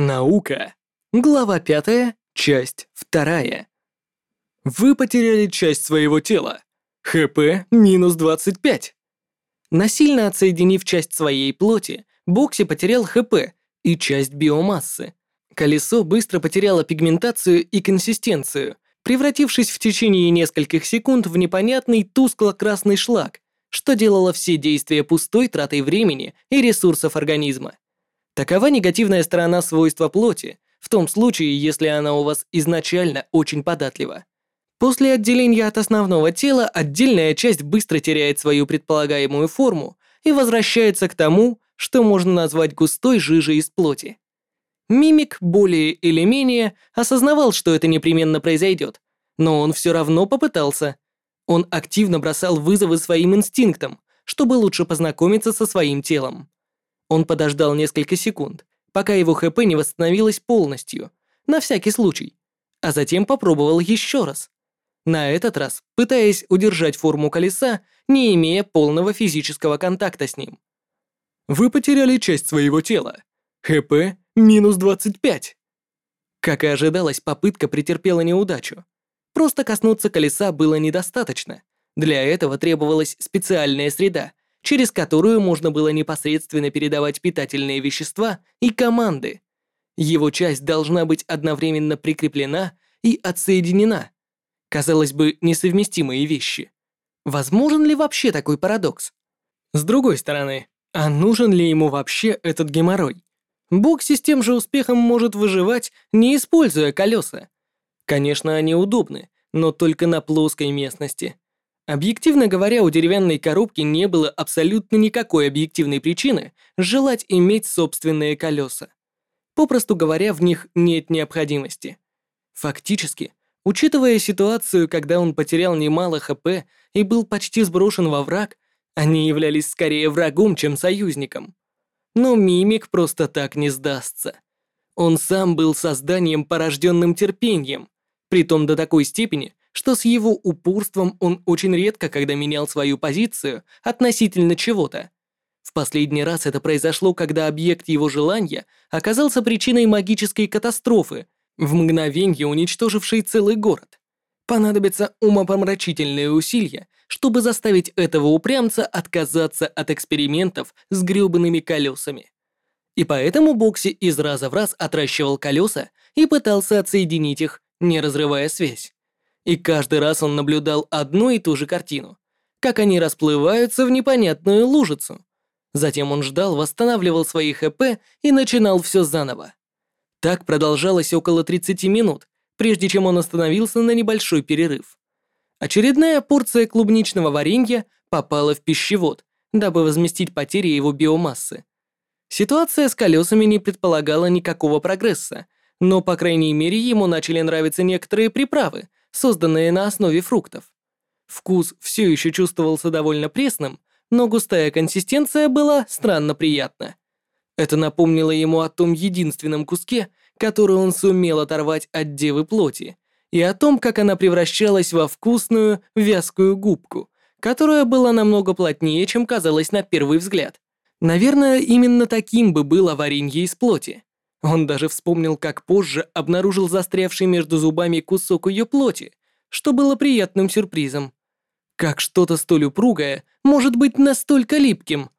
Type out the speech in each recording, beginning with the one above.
Наука. Глава 5, часть 2. Вы потеряли часть своего тела. ХП минус 25. Насильно отсоединив часть своей плоти, Бокси потерял ХП и часть биомассы. Колесо быстро потеряло пигментацию и консистенцию, превратившись в течение нескольких секунд в непонятный тускло-красный шлак, что делало все действия пустой тратой времени и ресурсов организма. Такова негативная сторона свойства плоти, в том случае, если она у вас изначально очень податлива. После отделения от основного тела отдельная часть быстро теряет свою предполагаемую форму и возвращается к тому, что можно назвать густой жижей из плоти. Мимик более или менее осознавал, что это непременно произойдет, но он все равно попытался. Он активно бросал вызовы своим инстинктам, чтобы лучше познакомиться со своим телом. Он подождал несколько секунд, пока его ХП не восстановилось полностью, на всякий случай, а затем попробовал еще раз. На этот раз пытаясь удержать форму колеса, не имея полного физического контакта с ним. Вы потеряли часть своего тела. ХП минус 25. Как и ожидалось, попытка претерпела неудачу. Просто коснуться колеса было недостаточно. Для этого требовалась специальная среда, через которую можно было непосредственно передавать питательные вещества и команды. Его часть должна быть одновременно прикреплена и отсоединена. Казалось бы, несовместимые вещи. Возможен ли вообще такой парадокс? С другой стороны, а нужен ли ему вообще этот геморрой? Бокси с тем же успехом может выживать, не используя колеса. Конечно, они удобны, но только на плоской местности. Объективно говоря, у деревянной коробки не было абсолютно никакой объективной причины желать иметь собственные колеса. Попросту говоря, в них нет необходимости. Фактически, учитывая ситуацию, когда он потерял немало ХП и был почти сброшен во враг, они являлись скорее врагом, чем союзником. Но Мимик просто так не сдастся. Он сам был созданием, порожденным терпением, притом до такой степени, что с его упорством он очень редко когда менял свою позицию относительно чего-то. В последний раз это произошло, когда объект его желания оказался причиной магической катастрофы, в мгновенье уничтожившей целый город. Понадобятся умопомрачительные усилия, чтобы заставить этого упрямца отказаться от экспериментов с грёбаными колесами. И поэтому Бокси из раза в раз отращивал колеса и пытался отсоединить их, не разрывая связь. И каждый раз он наблюдал одну и ту же картину, как они расплываются в непонятную лужицу. Затем он ждал, восстанавливал свои ХП и начинал все заново. Так продолжалось около 30 минут, прежде чем он остановился на небольшой перерыв. Очередная порция клубничного варенья попала в пищевод, дабы возместить потери его биомассы. Ситуация с колесами не предполагала никакого прогресса, но, по крайней мере, ему начали нравиться некоторые приправы, созданные на основе фруктов. Вкус все еще чувствовался довольно пресным, но густая консистенция была странно приятна. Это напомнило ему о том единственном куске, который он сумел оторвать от девы плоти, и о том, как она превращалась во вкусную, вязкую губку, которая была намного плотнее, чем казалось на первый взгляд. Наверное, именно таким бы было варенье из плоти. Он даже вспомнил, как позже обнаружил застрявший между зубами кусок ее плоти, что было приятным сюрпризом. Как что-то столь упругое может быть настолько липким?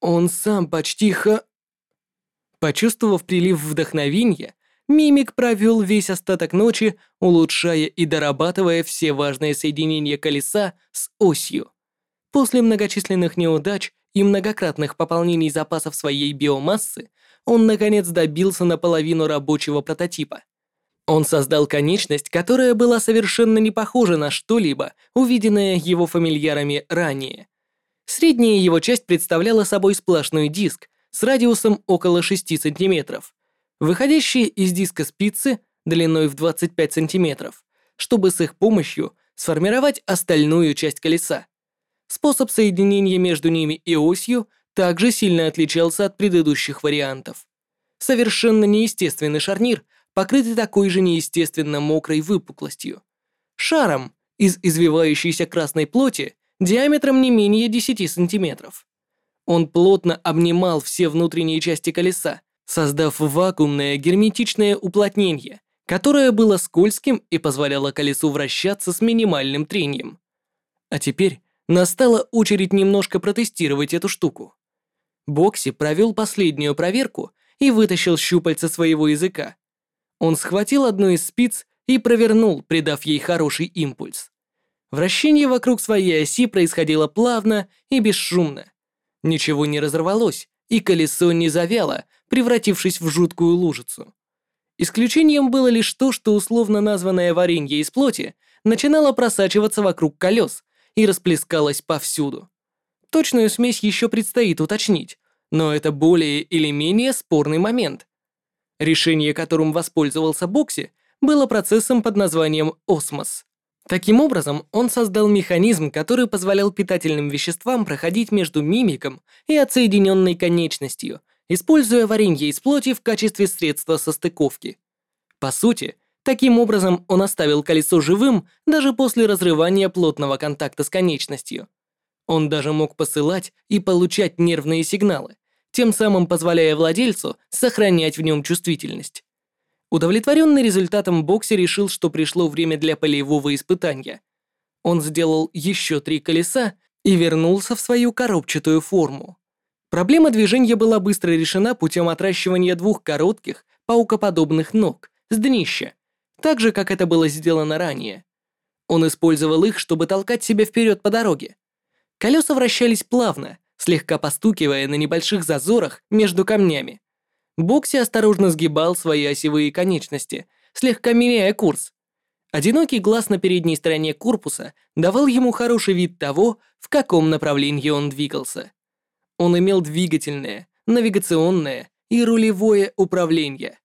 Он сам почти ха... Почувствовав прилив вдохновения, Мимик провел весь остаток ночи, улучшая и дорабатывая все важные соединения колеса с осью. После многочисленных неудач и многократных пополнений запасов своей биомассы, он наконец добился наполовину рабочего прототипа. Он создал конечность, которая была совершенно не похожа на что-либо, увиденное его фамильярами ранее. Средняя его часть представляла собой сплошной диск с радиусом около 6 сантиметров, выходящие из диска спицы длиной в 25 сантиметров, чтобы с их помощью сформировать остальную часть колеса. Способ соединения между ними и осью также сильно отличался от предыдущих вариантов. Совершенно неестественный шарнир, покрытый такой же неестественно мокрой выпуклостью. Шаром из извивающейся красной плоти диаметром не менее 10 сантиметров. Он плотно обнимал все внутренние части колеса, создав вакуумное герметичное уплотнение, которое было скользким и позволяло колесу вращаться с минимальным трением. А теперь настала очередь немножко протестировать эту штуку. Бокси провел последнюю проверку и вытащил щупальца своего языка. Он схватил одну из спиц и провернул, придав ей хороший импульс. Вращение вокруг своей оси происходило плавно и бесшумно. Ничего не разорвалось, и колесо не завяло, превратившись в жуткую лужицу. Исключением было лишь то, что условно названное варенье из плоти начинало просачиваться вокруг колес и расплескалось повсюду. Точную смесь еще предстоит уточнить, но это более или менее спорный момент. Решение, которым воспользовался Бокси, было процессом под названием осмос. Таким образом, он создал механизм, который позволял питательным веществам проходить между мимиком и отсоединенной конечностью, используя варенье из плоти в качестве средства состыковки. По сути, таким образом он оставил колесо живым даже после разрывания плотного контакта с конечностью. Он даже мог посылать и получать нервные сигналы, тем самым позволяя владельцу сохранять в нем чувствительность. Удовлетворенный результатом Бокси решил, что пришло время для полевого испытания. Он сделал еще три колеса и вернулся в свою коробчатую форму. Проблема движения была быстро решена путем отращивания двух коротких, паукоподобных ног с днища, так же, как это было сделано ранее. Он использовал их, чтобы толкать себя вперед по дороге. Колеса вращались плавно, слегка постукивая на небольших зазорах между камнями. Бокси осторожно сгибал свои осевые конечности, слегка меняя курс. Одинокий глаз на передней стороне корпуса давал ему хороший вид того, в каком направлении он двигался. Он имел двигательное, навигационное и рулевое управление.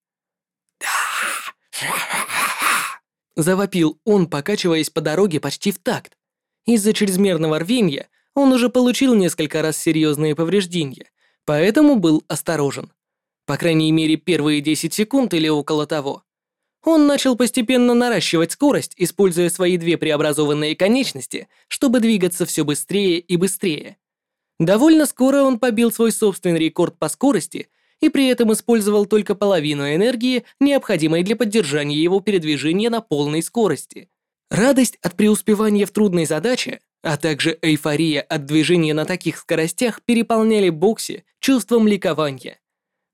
Завопил он, покачиваясь по дороге почти в такт. Из-за чрезмерного рвения он уже получил несколько раз серьезные повреждения, поэтому был осторожен. По крайней мере, первые 10 секунд или около того. Он начал постепенно наращивать скорость, используя свои две преобразованные конечности, чтобы двигаться все быстрее и быстрее. Довольно скоро он побил свой собственный рекорд по скорости и при этом использовал только половину энергии, необходимой для поддержания его передвижения на полной скорости. Радость от преуспевания в трудной задаче, а также эйфория от движения на таких скоростях переполняли Бокси чувством ликования.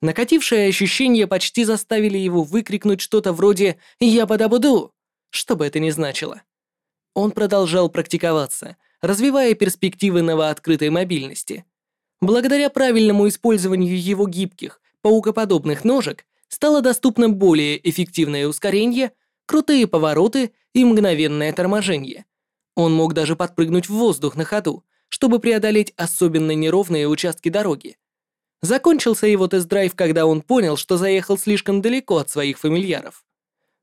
Накатившие ощущения почти заставили его выкрикнуть что-то вроде «Я подобуду», что бы это ни значило. Он продолжал практиковаться, развивая перспективы новооткрытой мобильности. Благодаря правильному использованию его гибких, паукоподобных ножек стало доступно более эффективное ускорение, крутые повороты и мгновенное торможение. Он мог даже подпрыгнуть в воздух на ходу, чтобы преодолеть особенно неровные участки дороги. Закончился его тест-драйв, когда он понял, что заехал слишком далеко от своих фамильяров.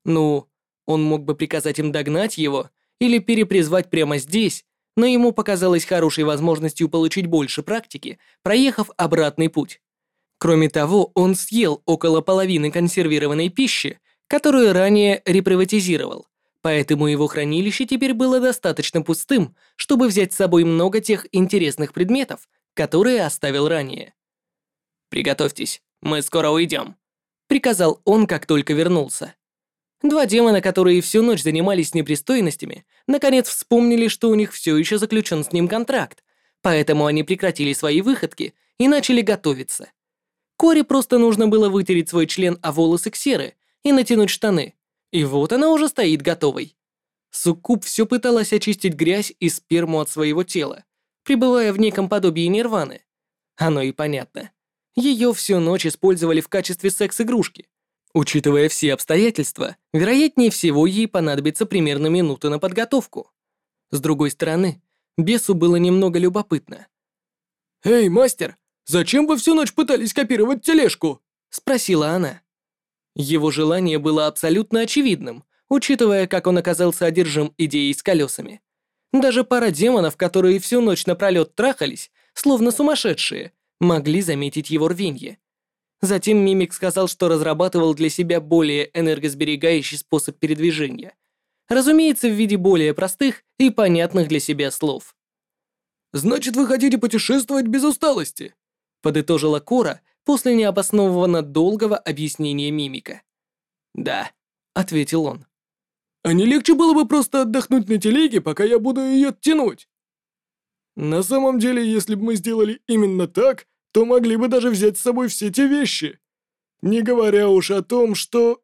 Ну, он мог бы приказать им догнать его или перепризвать прямо здесь, но ему показалось хорошей возможностью получить больше практики, проехав обратный путь. Кроме того, он съел около половины консервированной пищи, которую ранее реприватизировал, поэтому его хранилище теперь было достаточно пустым, чтобы взять с собой много тех интересных предметов, которые оставил ранее. «Приготовьтесь, мы скоро уйдем», — приказал он, как только вернулся. Два демона, которые всю ночь занимались непристойностями, наконец вспомнили, что у них все еще заключен с ним контракт, поэтому они прекратили свои выходки и начали готовиться. Коре просто нужно было вытереть свой член о волосы Ксеры и натянуть штаны, и вот она уже стоит готовой. Суккуб все пыталась очистить грязь и сперму от своего тела, пребывая в неком подобии нирваны. Оно и понятно. Ее всю ночь использовали в качестве секс-игрушки. Учитывая все обстоятельства, вероятнее всего ей понадобится примерно минута на подготовку. С другой стороны, бесу было немного любопытно. «Эй, мастер, зачем вы всю ночь пытались копировать тележку?» — спросила она. Его желание было абсолютно очевидным, учитывая, как он оказался одержим идеей с колесами. Даже пара демонов, которые всю ночь напролет трахались, словно сумасшедшие, могли заметить его рвенье. Затем Мимик сказал, что разрабатывал для себя более энергосберегающий способ передвижения. Разумеется, в виде более простых и понятных для себя слов. «Значит, вы хотите путешествовать без усталости?» подытожила Кора, после необоснованно долгого объяснения мимика. «Да», — ответил он. «А не легче было бы просто отдохнуть на телеге, пока я буду ее тянуть?» «На самом деле, если бы мы сделали именно так, то могли бы даже взять с собой все те вещи. Не говоря уж о том, что...»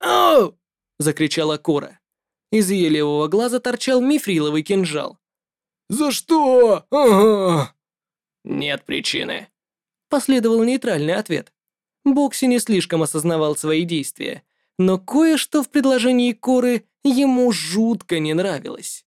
«Ау!» — закричала Кора. Из ее левого глаза торчал мифриловый кинжал. «За что? Ага!» «Нет причины», — последовал нейтральный ответ. Бокси не слишком осознавал свои действия, но кое-что в предложении Коры ему жутко не нравилось.